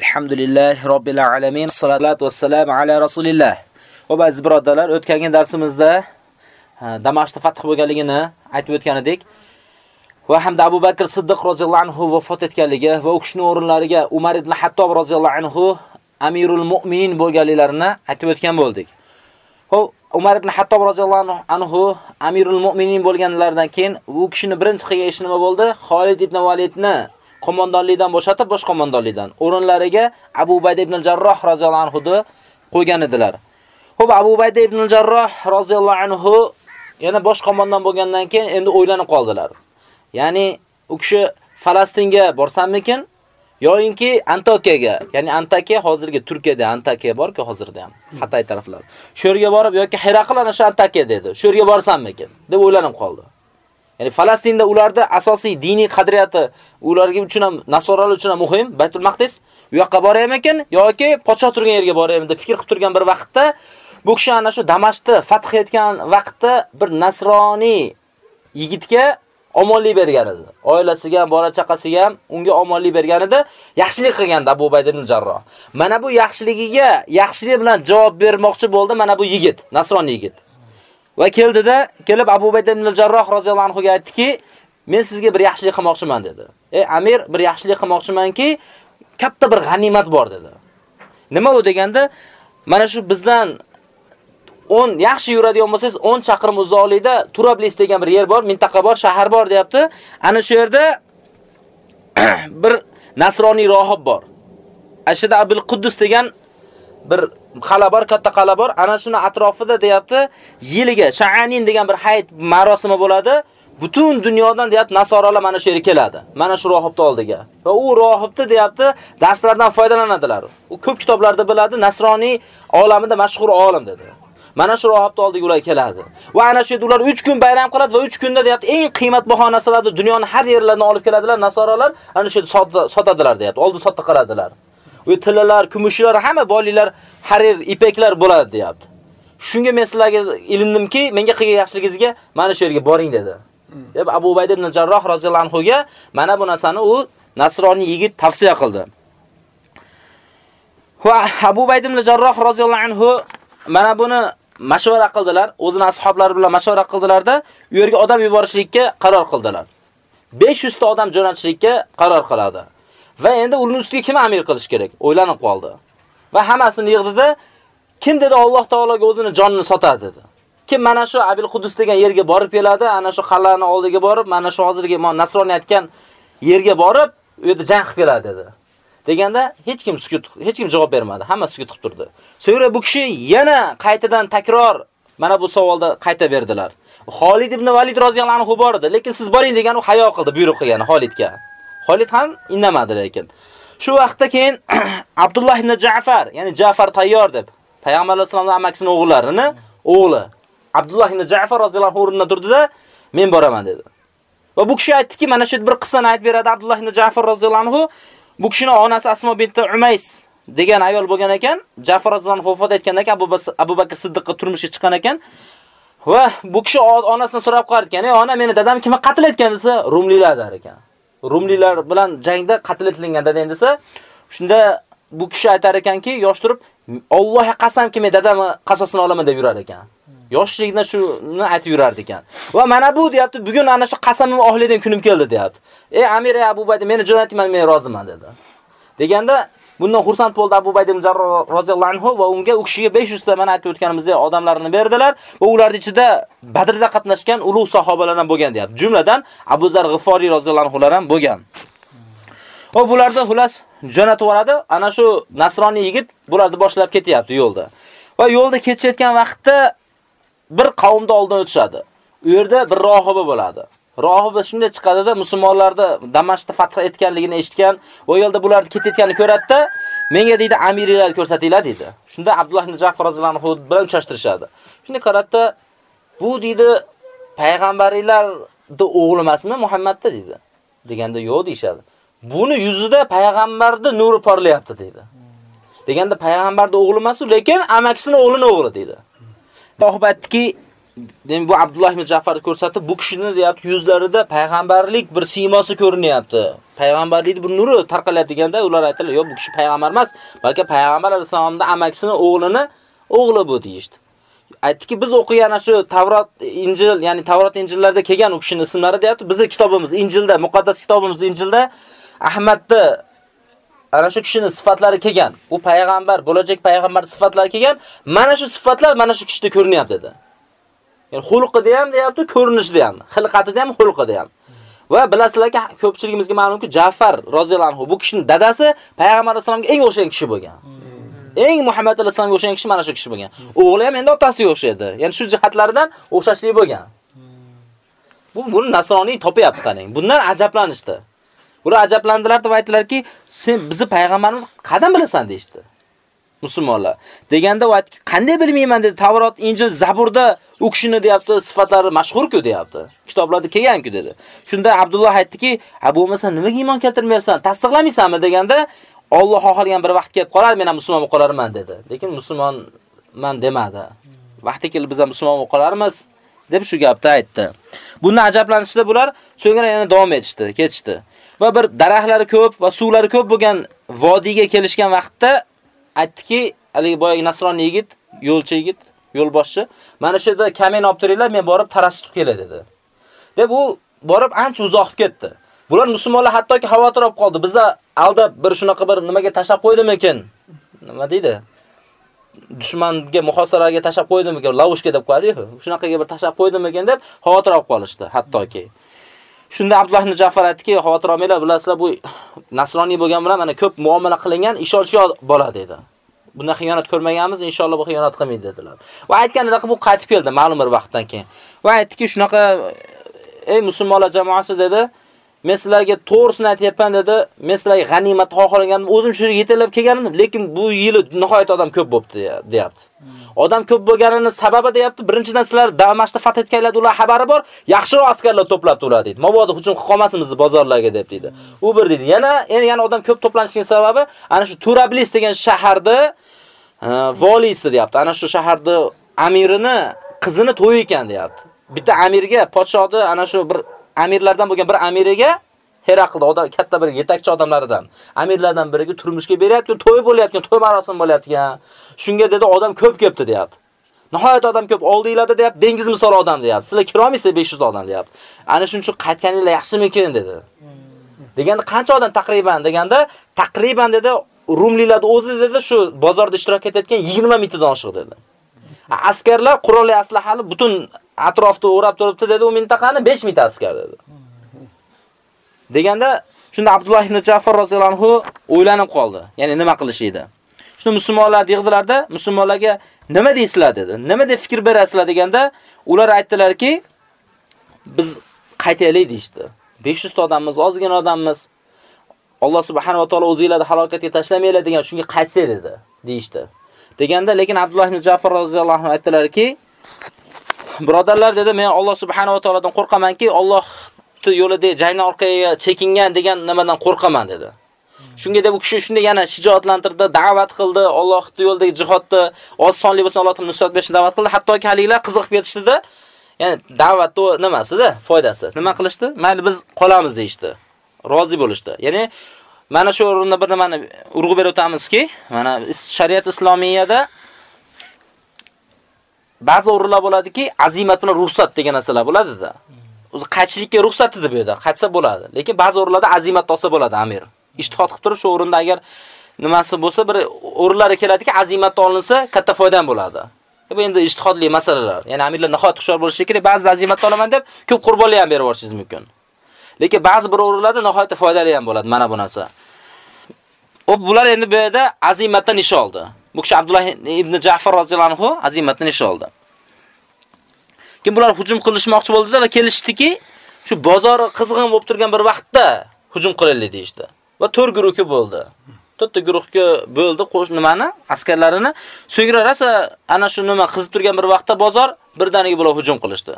Alhamdulillah robbil alamin. Salatu vassalam ala rasulillah. Va ba'zi birodarlar, o'tgan darsimizda Damashqda fath bo'lganligini aytib o'tgan edik. Va hamda Abu Bakr Siddiq roziyallohu anhu vafot etganligi va u kishining o'rinlariga Umar ibn Hattob roziyallohu anhu Amirul Mu'minin bo'lganliklarini aytib o'tgan bo'ldik. Xo'p, Umar ibn Hattob roziyallohu anhu Amirul Mu'minin bo'lganlaridan keyin u kishining birinchi qilgan ishi nima bo'ldi? Xolid ibn Validni qo'mondonlikdan bo'shatib bosh qo'mondonlikdan o'rinlariga Abu Ubayda ibn Jarroh roziyallohu anhu qo'ygan edilar. Xo'p, Abu Ubayda ibn Jarroh roziyallohu anhu yana bosh qo'mondon bo'lgandan keyin endi o'ylanib qoldilar. Ya'ni u kishi Falastinga borsammikin yoyinki Antakiyaga, ya'ni Antakiya hozirgi Turkiyada Antakiya borku hozirda ham, Hatay taraflar. Shu yerga borib yoki Hiraql ana shu Antakiya dedi. Shu yerga borsammikin deb o'ylanib qoldi. Ya'ni Falastinda ularda asosiy diniy qadriyati ularga uchun ham nasoralar uchun ham muhim, Baytul Maqdis. U yoqqa boraym ekan yoki podshoh turgan yerga boraymi deb fikr qilib turgan bir vaqtda bu kishi ana shu Damashqni fath etgan vaqtda bir nasroniy yigitga omonlik bergan edi. Oilasiga, bola chaqasiga ham unga omonlik bergan edi. Yaxshilik qilgandi Abu Ubayd ibn Jarroh. Mana bu yaxshiligiga yaxshilik bilan javob bermoqchi bo'ldi mana bu yigit, nasroniy yigit. Va keldida, kelib Abu Ubayd ibn al-Jarroh roziyallohu anhu ga aytdiki, men sizga bir yaxshilik qilmoqchiman dedi. Ey Amir, bir yaxshilik qilmoqchimanki, katta bir g'animat bor dedi. Nima u deganda, mana shu bizdan 10 yaxshi yuradigan bo'lsangiz 10 chaqirim uzoqlikda Turablis degan bir yer bor, mintaqa bor, shahar bor deyapti. Ana shu yerda bir nasroniy rohib bor. Ashida Abul Quddus degan bir qala bor, katta qala bor. Ana shuni atrofida deyapti, yiliga Sha'anin degan bir hayit marosimi bo'ladi. Butun dunyodan deyapti nasoralar mana shu yerga keladi. Mana shu rohibni oldiga. Va u rohibni deyapti darslardan foydalanadilar. U ko'p kitoblarda biladi, nasroniy olamida mashhur olim dedi. Mana shu rohibni oldiga ular keladi. Va ana shu ular 3 kun bayram qiladi va 3 kunda deyapti eng qimmatbaho narsalarni dunyoning har yerlaridan olib keladilar nasoralar. Ana shu sotadilar deyapti. Oldi sotdi qiladilar. U tillalar, kumushlar, hamma boyliklar, harir, ipaklar bo'ladi deyapti. Shunga men sizlarga ilindimki, menga qilgan yaxshiligingizga mana shu yerga boring dedi. deb Abu Ubayd ibn Jarroh roziyallohu anhu ga mana bu narsani u nasroniy yigit tavsiya qildi. Va Abu Ubayd ibn Jarroh roziyallohu anhu mana buni mashvara qildilar, o'zini ashablari bilan mashvara qildilarda, u yerga odam yuborishlikka qaror qildilar. 500 ta odam jo'natishlikka qaror qiladi. Va endi uni ustiga kim amir qilish kerak? O'ylanib qoldi. Va hammasini yig'dida, kim dedi Alloh taologa o'zini jonini sotadi dedi. Kim mana shu Abil Qudus degan yerga borib keladi, ana shu qal'ani oldiga borib, mana shu hozirgi Nasroniy aytgan yerga borib, u yerda jang qilib keladi dedi. Deganda hech kim sukut, hech kim javob bermadi. Hamma sukut qilib turdi. So'ngra bu kishi yana qaytadan takror mana bu savolda qayta berdilar. Xolid ibn Valid roziyallohu anhu bor edi, lekin siz boring degan u hayo qildi, buyruq qilgan Xolidga. Xolid ham indamadi lekin. Shu vaqtda keyin Abdullah ibn Ja'far, ya'ni Ja'far tayyor deb Payg'ambar sollallohu alayhi vasallam o'g'illarini, o'g'li Abdullah ibn Ja'far roziyallohu anhu o'rnidan turdida, men boraman dedi. Va bu kishi aytdiki, mana shu bir qissani aytib beradi Abdullah ibn Ja'far roziyallohu anhu. Bu kishining onasi Asmo bint Umays degan ayol bo'lgan ekan. Ja'far roziyallohu vafot etgandan keyin Abu Bakr Siddiqqa turmushga chiqqan ekan. Va bu kishi onasidan so'rab qo'yar ekan, "Ey ona, meni dadam kimga qatl etgan?" desa, Rumlilar der ekan. Rumlilar bilan jangda qatl etilgan dada desa, shunda bu kishi aytar ekanki, yosh turib, Allohga qasamki, men dadamni qasosini olaman deb yurar ekan. Yoshligidan shuni aytib yurardi ekan. Va mana bu deyapti, bugun ana shu qasamimni ohlaydigan kunim keldi deyapti. Ey Amir Abu Bayda, meni jo'natman, men roziman dedi. Deganda bundan xursand bo'ldi Abu Bayda ibn Jarroh roziyallohu anhu va unga u kishiga 500 ta mana aytib o'tganimizdek odamlarini berdilar va ularning ichida Badrda qatnashgan ulug' sahobalardan bo'lgan deyapti. Jumladan Abu Zar G'ifori roziyallohu anhu ham bo'lgan. Va bularda xulas jo'natib yuboradi. Ana shu nasroniy yigit bularni boshlab ketyapti yo'lda. Va yo'lda ketayotgan vaqtda bir qavmda oldin o'tishadi. U yerda bir rohibi bo'ladi. Rohibi shunday chiqadida musulmonlarni Damashqni fath etganligini eshitgan, u yilda bularni ketayotganini ko'radida, menga deydi amiriylar ko'rsatinglar deydi. Shunda Abdulloh ibn Ja'far roziyallohu anhu bilan uchrashtirishadi. Shunda qaratda bu deydi payg'ambarlarning o'g'li emasmi Muhammadda deydi. Deganda yo'q deyshadi. Buni yuzida payg'ambarning nuri porlayapti deydi. Deganda payg'ambarning o'g'li emas, lekin amakisining o'g'lining o'g'li deydi. Tohib aytdiki, demak bu Abdulloh ibn Ja'farni ko'rsatib, bu kishini deyapti, yuzlarida payg'ambarlik bir siymosi ko'rinyapti. Payg'ambarlikning bir nuri tarqalyapti deganda ular aytdilar, "Yo'q, bu kishi payg'ambar emas, balki payg'ambar alayhisolamning amakisini o'g'lini o'g'li bu" deyishdi. Aytdiki, biz o'qigan shu Tavrot, Injil, ya'ni Tavrot, Injillarda kelgan u kishining ismlari deyapti. Bizning kitobimiz Injilda, muqaddas kitobimiz Injilda Ahmadni ana shu kishining sifatlari kelgan. U payg'ambar, bo'lajak payg'ambar sifatlari kelgan. Mana shu sifatlar mana shu kishida ko'rinyapti dedi. Ya'ni xulqida ham deyapti, ko'rinishida ham, xilqatida ham, xulqida ham. Va bilasizlarki, ko'pchiligimizga ma'lumki, Ja'far roziyallohu anhu bu kishining dadasi payg'ambar alayhisolamga eng o'xshagan kishi bo'lgan. Eng Muhammad alayhisolamga o'xshagan kishi mana shu kishi bo'lgan. O'g'li ham endi otasiga o'xshaydi. Ya'ni shu jihatlaridan o'xshashlik bo'lgan. Bu buni nasroniy topyapti qarang. Bundan ajablanishdi. Bular ajablandilar deb aytdilarki, "Sen bizni payg'ambarimiz qadam bilasan?" deydi. Musulmonlar. Deganda u aytdi, qanday bilmayman dedi. Tavrot, Injil, Zaburda u kishini deyapti, sifatlari mashhur-ku deyapti. Kitoblarda kelgan-ku dedi. Shunda Abdulloh aytdiki, "Ha bo'lmasa nimaga iymon keltirmayapsan? Tasdiqlamaysanmi?" deganda, "Alloh xohlagan bir vaqt kelib qolar, men ham musulmon bo'lib qolarman" dedi. Lekin musulmonman demadi. Vaqti kelib biz ham musulmon bo'lib qolarmiz deb shu gapni aytdi. Bundan ajablanishdi bular, so'ngra yana davom etishdi, ketishdi. Va bir daraxtlari ko'p va suvlari ko'p bo'lgan vodiyga kelishgan vaqtda aytdiki, haligi boyagi nasroniy yigit, yo'lchi yigit, yo'lboshchi, mana shu yerda kamen olib turinglar, men borib taras tutib kelay dedi. Deb u borib ancha uzoq ketdi. Bular musulmonlar hattoki xavotir olib qoldi. Bizda aldab bir shunaqa bir nimaga tashab qo'ydimikin? Nima deydi? dushmanga muhosaraga tashab qo'ydimikin, lavushka deb qo'yadi-ku. Shunaqaga bir tashab qo'ydimikin deb xavotir olib qolishdi hattoki. Shunda Abdulloh ibn Ja'far aytdiki, xavotir olmanglar, bilasizlar bu nasroniy bo'lgan bilan mana ko'p muomala qilingan ishonchli bola dedi. Bundan xiyonat ko'rmaganmiz, inshaalloh bu xiyonat qilmaydi dedilar. Va aytganida bu qaytib keldi ma'lum bir vaqtdan keyin. Va aytdiki, shunaqa ey musulmonlar jamoasi dedi, Men sizlarga to'g'risini aytyapman dedi. Men sizlarga g'animat xohlagandim. O'zim shu yetalab kelganim, lekin bu yili nihoyat odam ko'p bo'pti, deyapti. Odam ko'p bo'lganini sababi deyapti. Birinchidan sizlar Damashqda fath etganlar ular xabari bor, yaxshiroq askarlar to'plab turadi deydi. Mabodo hujum qilib qolmasimiz bozorlarga deb deydi. U bir deydi. Yana endi yana odam ko'p to'planishining sababi ana shu Turablis degan shaharda volisi deyapti. Ana shu shaharda amirini qizini to'y ekan deyapti. Bitta amirga podshohni ana shu bir amirlardan bo'lgan bir amiriga Herakl odam katta bir yetakchi odamlaridan, amirlardan biriga turmushga berayotgan, to'y bo'layotgan, to'y marosim bo'layotgan. Shunga dedi odam ko'p kelibdi deyapti. Nihoyat odam ko'p oldinglarda deyapti, dengiz misol odam deyapti. Sizlar kira olmaysiz 500 odam deyapti. Ana shuning uchun qaytganinglar yaxshimikin dedi. Deganda qancha odam taqriban deganda taqriban dedi Rumlilar o'zi dedi shu bozorda ishtirok etayotgan 20 mingtadan oshiq dedi. Askarlar qurolli aslahali butun atrofda o'rab turibdi dedi, u mintaqani 5 ming askar dedi. Deganda shunda Abdulloh ibn Ja'far roziyallohu anhu o'ylanib qoldi. Ya'ni nima qilish edi? Shuni musulmonlar yig'dilarda, musulmonlarga nima deysizlar dedi. Nima deb fikr berasizlar deganda, ular aytdilarki, biz qaytaylik deydi. 500 ta odammiz, ozgina odammiz. Alloh subhanahu va taolo o'zingizlarni halokatga tashlamanglar degan shunga qaytsa dedi, deydi. Deganda lekin Abdulloh ibn Ja'far roziyallohu anhu aytdilarki, birodarlar dedi, men Alloh subhanahu va taoladan qo'rqamanki, Alloh yo'lida jangni orqaga chekingan degan nimadan qo'rqaman dedi. Shunga deb u kishi shunday yana shijoatlantirdi, da'vat qildi, Alloh yo'lidagi jihodda oz sonli bo'lsa Alloh nusrat berishni da'vat qildi. Hattoki haliklar qiziqib ketishdi-da, ya'ni da'vat nimasida foydasi. Nima qilishdi? Mayli biz qolamiz deyishdi. Rozi bo'lishdi. Ya'ni mana shu o'rinda bir nimani urg'u berib o'tamizki, mana shariat islomiyada ba'zi o'rinlar bo'ladiki, azimat bilan ruxsat degan narsalar bo'ladi-da. O'zi qaytishlikka ruxsat edi bu yerda, qaytsa bo'ladi. Lekin ba'zi o'rinlarda azimat topsa bo'ladi amir. Ishtihod qilib turib shu o'rinda agar nimasi bo'lsa, bir o'rinlari keladiki, azimat olinsa katta foydan bo'ladi. Bu endi ijtihodli masalalar. Ya'ni amirlar nihoyat hushyor bo'lishi kerak. Ba'zi azimat olaman deb ko'p qurbonlik ham berib yuborishingiz mumkin. Lekin ba'zi bir o'rinlarda nihoyat foydali ham bo'ladi mana bu narsa. Hop, bular endi bu yerda azimatdan ish oldi. Bu kishi Abdullah ibn Ja'far roziyallohu anhu azimatdan ish oldi. Kim bular hujum qilishmoqchi bo'ldi va kelishdiki, shu bozor qizg'in bo'lib turgan bir vaqtda hujum qilaylik deydi. Va to'r guruhga bo'ldi. To'rtta guruhga bo'ldi qo'sh nimani, askarlarini. So'ngra rasa ana shu nima qizib turgan bir vaqtda bozor birdaniga bular hujum qilishdi.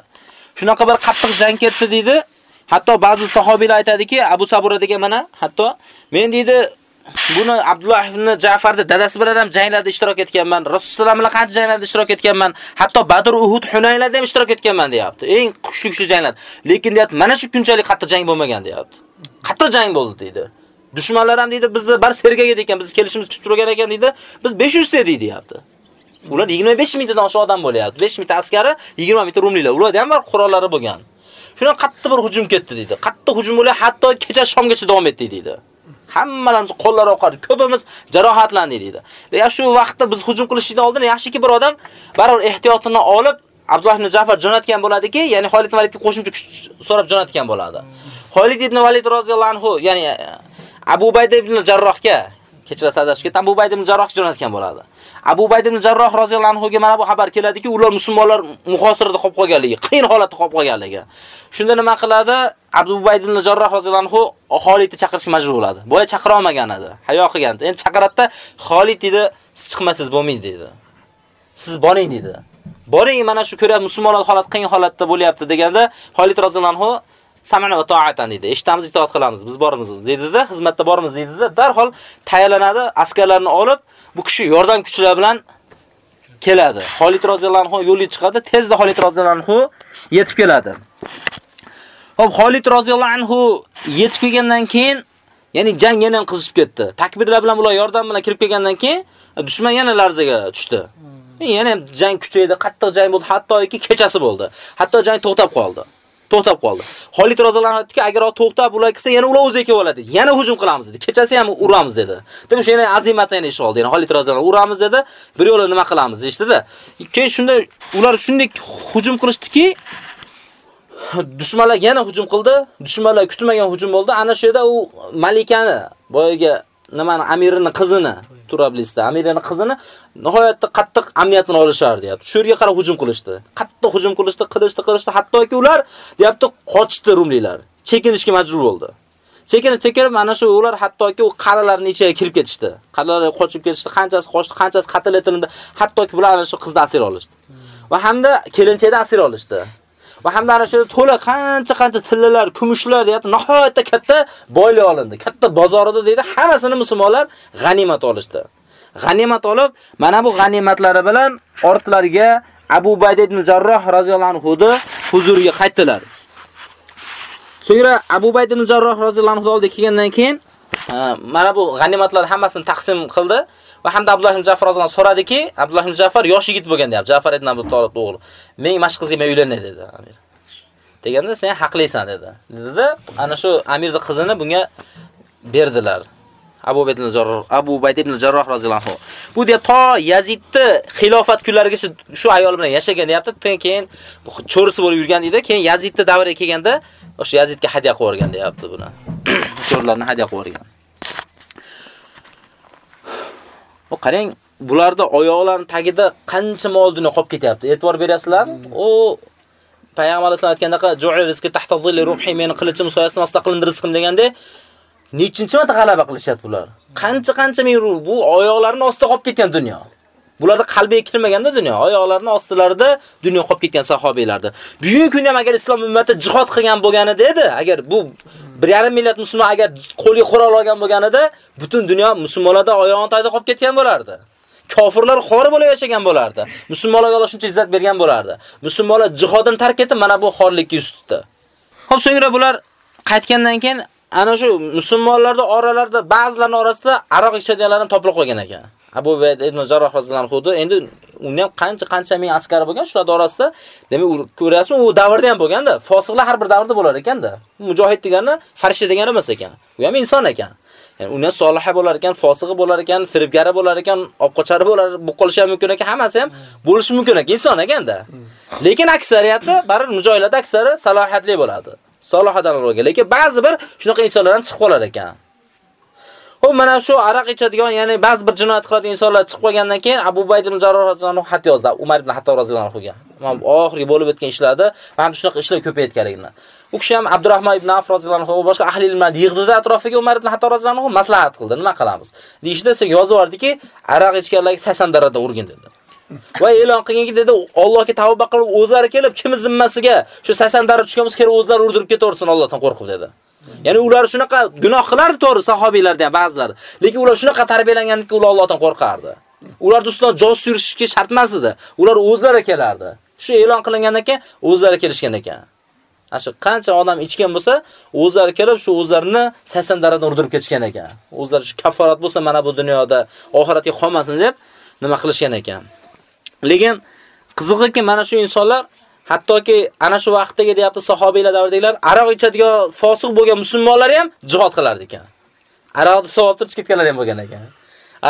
Shunaqa bir qattiq jang ketdi deydi. Hatto ba'zi sahobiylar aytadiki, Abu Sabura degan mana, hatto men deydi buni Abdulloh ibn Ja'farning dadasi bilan ham janglarda ishtirok etganman. Rasululloh bilan qancha janglarda ishtirok etganman. Hatto Badr, Uhud, Hunaynlarda ham ishtirok etganman deyapti. Eng kuchli-kuchli janglar. Lekin deyapti, mana shu kunchalik qattiq jang bo'lmagan deyapti. Qattiq jang bo'ldi deydi. Dushmanlar ham deydi, bizni bar sergaga ekan, biz kelishimiz kutib turgan ekan deydi. Biz 500 ta deydi, deyapti. Ular 25 mingdan oshiq odam bo'lyapti. 5 mingta askari, 20 mingta rumliklar. Ularda ham bor qurollari bo'lgan. Shundan qattiq bir hujum ketdi deydi. Qattiq hujum bo'lib, hatto kecha shomgacha davom etdi deydi. Hammalarimiz qo'llar oqardi, ko'pimiz jarohatlandik dedi. Lekin shu vaqtda biz hujum qilishdan oldin yaxshiki bir odam baribir ehtiyotini olib Abdulloh ibn Ja'far jo'natgan bo'ladiki, ya'ni Xolid ibn Validga qo'shimcha kuch so'rab jo'natgan bo'ladi. Xolid ibn Valid roziyallohu anhu, ya'ni Abu Bayda ibn Jarrohga kechirasiz adashib ketdi. Abu Bayda ibn Jarroh jo'natgan bo'ladi. Abu Bayd ibn Jarroh roziyallohu anhu ga mana bu xabar keladiki, ular musulmonlar muhosirada qolib qolganligi, qiyin holatda qolib qolganligi. Shunda nima qiladi? Abu Bayd ibn Jarroh roziyallohu anhu Xolidni chaqirishga majbur bo'ladi. Boya chaqira olmagan edi, hayo qilgan. Endi chaqiratda Xolid dedi, siz chiqmasiz bo'lmaydi dedi. Siz boring dedi. Boring mana shu ko'ra musulmonlar holat qiyin holatda bo'lyapti deganda Xolid roziyallohu anhu samana va to'atan dedi. Eshitamiz, itoat qilamiz, biz bormiz dedi-da, xizmatda bormiz dedi-da, darhol tayyorlanadi, askarlarni olib, bu kishi yordam kuchlar bilan keladi. Xolid roziyallohu anhu yo'lga chiqadi, tezda Xolid roziyallohu anhu yetib keladi. Xo'p, Xolid roziyallohu anhu yetib kelgandan keyin, ya'ni jang yana ham qizishib ketdi. Takbirlar bilan ular yordam bilan kirib kelgandan keyin dushman yana larzaga tushdi. Yana ham jang kuchaydi, qattiq jang bo'ldi, hattoki kechasi bo'ldi. Hatto jang to'xtab qoldi. To'xtab qoldi. Xolid roziyallohu anhu aytdiki, agar to'xtab ular kelsa, yana ular o'ziga kelib oladi. Yana hujum qilamiz dedi. Kechasi ham uramiz dedi. Deb o'sha yana azimatni yana ish oldi. Yana Xolid roziyallohu uramiz dedi. Bir yo'la nima qilamiz eshitdi-da. Keyin shunda ular shunday hujum qilishdiki, dushmanlar yana hujum qildi. Dushmanlar kutmagan hujum bo'ldi. Ana shu yerda u malikani, boyaga nimani amirining qizini Turablisda amirining qizini nihoyatda qattiq amniyatini olishar deyapti. Shu yerga qarab hujum qilishdi. Qattiq hujum qilishdi, qilishdi, qilishdi, hattoki ular deyapti qochdi rumliklar. Chekinishga majbur bo'ldi. Chekinib, chekinib mana shu ular hattoki u qalalarning ichiga kirib ketishdi. Qalalar qochib ketishdi, qanchasi qochdi, qanchasi qatl etildi, hattoki bular ana shu qizni asir olishdi. Va hamda kelinchakni asir olishdi. Va hamda ana shu to'la qancha-qancha tillalar, kumushlar deyapti, nihoyatda katta boylik olindi. Katta bozorida deydi, hammasini musulmonlar g'animat olishdi. G'animat olib, mana bu g'animatlari bilan ortlariga Abu Bayd ibn Jarroh roziyallohu anhu huzuriga qaytdilar. So'ngra Abu Bayd ibn Jarroh roziyallohu anhu oldiga kelgandan keyin e, mana bu g'animatlar hammasini taqsim qildi. Va hamda Abdulloh ibn Ja'far roziyallohu so'radiki, Abdulloh ibn Ja'far yosh yigit bo'lgan deyapti. Ja'far ibn Abu Talib o'g'li. Men mash qizga men uylanay dedi Amir. Deganda sen haqlisan dedi. Dedi, ana shu Amirning qizini bunga berdilar. Abu Bayd ibn Jarroh, Abu Bayd ibn Jarroh roziyallohu anhu. Bu deb to Yazidni xilofat kunlarigacha shu ayol bilan yashagan deyapti. Keyin cho'risi bo'lib yurgan edi. Keyin Yazidni davriga kelganda o'sha Yazidga hadya qilib yuborgan deyapti buni. Cho'rlarni hadya qilib yuborgan. Qarang, bularda oyoqlarning tagida qancha mol dunyo qolib ketyapti. E'tibor beryapsizlarmi? O payg'ambar sollallohu alayhi vasallam aytganda rizqi tahta zilli ruhi meni qilichim soyasini ostida qilindi rizqim deganda nechinchi marta g'alaba qilishyapti bular? Qancha-qancha ming bu oyoqlarning ostida qolib ketgan dunyo. Bularda qalbiga kirmaganda dunyo, oyoqlarining ostilarida dunyo qolib ketgan sahobiylarda. Bugungi kunda ham agar islom ummati jihad qilgan bo'lganida edi, agar bu 1.5 milliard musulmon agar qo'lga qurol olgan bo'lganida, butun dunyo musulmonlarda oyog'ini tagida qolib ketgan bo'lardi. Kofirlar xor bo'lib yashagan bo'lardi. Musulmonlarga Alloh shuncha izzat bergan bo'lardi. Musulmonlar jihodini tark etib, mana bu xorlikka yuz tutdi. Xo'p, so'ngra bular qaytgandan keyin ana shu musulmonlarda oralarida ba'zilarning orasida aroq ichadiganlar ham topilib qolgan ekan. Abu Bayd ibn Jarroh roziyallohu anhu endi uni ham qancha-qancha ming askari bo'lgan shular orasida. Demak, ko'rasizmi, u davrda ham bo'lganda, fosiqlar har bir davrda bo'lar ekanda. Mujohid degani farishta degani emas ekan. U ham inson ekan. Ya'ni uni soliha bo'lar ekan, fosig'i bo'lar ekan, firibgari bo'lar ekan, obqochari bo'lar, bu qolishi ham mumkin ekan, hammasi ham bo'lishi mumkin ekan, inson ekanda. Lekin aksariyati baribir mujohidlar aksari salohiyatli bo'ladi. Salohatdan bo'lgan. Lekin ba'zi bir shunaqa insonlar ham chiqib qolar ekan. U mana shu aroq ichadigan, ya'ni ba'zi bir jinoyat qiladigan insonlar chiqib qolgandan keyin Abu Bayd ibn Jarroh roziyallohu xat yozdi Umar ibn Hattob roziyallohu anhuga. Mana oxirgi bo'lib o'tgan ishlarda ham shunaqa ishlar ko'payotganligini. U kishi ham Abdurrahmon ibn Avf roziyallohu anhu boshqa ahli ilmlar yig'dida atrofiga Umar ibn Hattob roziyallohu anhu maslahat qildi. Nima qilamiz? Deyishda sen yozib yubordiki, aroq ichganlarga 80 darajada urgin dedi. Va e'lon qilganki dedi, Allohga tavba qilib o'zlari kelib kim zimmasiga shu 80 darajada tushgan bo'lsa, kelib o'zlari urdirib ketaversin Allohdan qo'rqib dedi. Ya'ni ular shunaqa gunoh qilardi, to'g'ri, sahobiylarda ham ba'zilari. Lekin ular shunaqa tarbiyalanganki, ular Allohdan qo'rqardi. Ular ustidan jos surishishga shart emas edi. Ular o'zlari kelardi. Shu e'lon qilingandan keyin o'zlari kelishgan ekan. Ashu qancha odam ichgan bo'lsa, o'zlari kelib shu o'zlarini 80 daradan urdirib ketishgan ekan. O'zlari shu kafforat bo'lsa, mana bu dunyoda oxiratga qolmasin deb nima qilishgan ekan. Lekin qizig'iki mana shu insonlar hattoki ana shu vaqtdagi deyapti sahobiylar davridagilar aroq ichadigan fosiq bo'lgan musulmonlar ham jihad qilar ekan. Aroqni savob turib ketganlar ham bo'lgan ekan.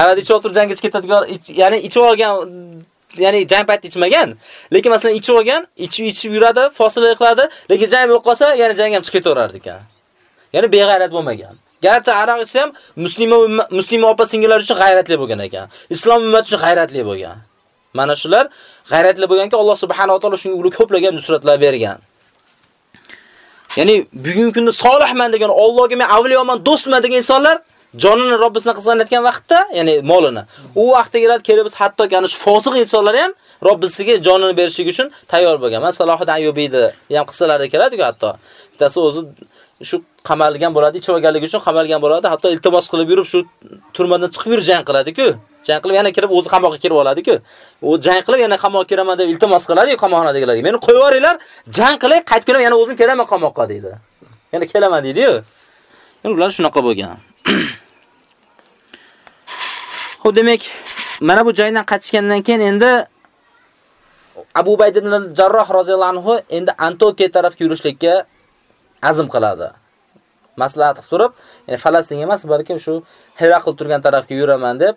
Aroqni ichib o'tirib jangga ketadigan, ya'ni ichib olgan ya'ni jang paytida ichmagan, lekin masalan ichib olgan, ichib ichib yuradi, fosila qiladi, lekin jang bo'lib qolsa, ya'ni jang ham chiqib ketaverardi ekan. Ya'ni beg'ayrat bo'lmagan. Garchi aroq ichsa ham musulmon musulmon opa singillar uchun g'ayratli bo'lgan ekan. Islom ummati uchun g'ayratli bo'lgan. Mana shular g'ayratli bo'lganki Alloh subhanahu va taolo shunga ular ko'plagan nusratlar bergan. Ya'ni bugungi kunda solihman degan, Allohga men avliyoman, do'stman degan insonlar jonini Robbisini qizg'anayotgan vaqtda, ya'ni molini, u vaqtda keladi, kelib biz hatto ana shu fosiq insonlar ham Robbisiga jonini berishiga uchun tayyor bo'lgan. Mana Salohiddin Ayyubiyni ham qissalarda keladi-ku hatto. Bittasi o'zi shu qamalgan bo'ladi, ichib olganligi uchun qamalgan bo'ladi, hatto iltimos qilib yurib shu turmadan chiqib yurib jang qiladi-ku. Jang qilib yana kirib o'zi qamoqqa kirib oladi-ku. U jang qilib yana qamoqqa kiraman deb iltimos qiladi-ku qamoqxonadagilarga. Meni qo'yib yuboringlar, jang qilay, qaytib kelaman, yana o'zim kelaman qamoqqa deydi. Yana kelaman deydi-yu. Endi ular shunaqa bo'lgan. Xo'p, demak, mana bu joydan qaytishgandan keyin endi Abu Bayd ibn Jarroh roziyallohu anhu endi Antokiya tarafga yurishlikka azm qiladi. Maslahat qilib turib, ya'ni Falastin emas, balkim shu Herakl turgan tarafga yuraman deb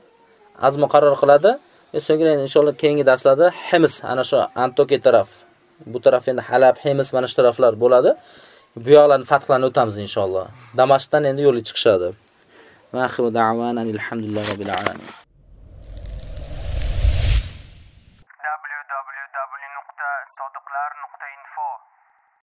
azmi qaror qiladi. E so'ngra inshaalloh keyingi darslarda Hims, ana shu Antokiya taraf, bu taraf endi Halab, Hims mana shu taraflar bo'ladi. Bu yoqlarni fathlanib o'tamiz inshaalloh. Damashqdan endi yo'li chiqishadi. Va axiru da'wana alhamdulillahi robbil alamin.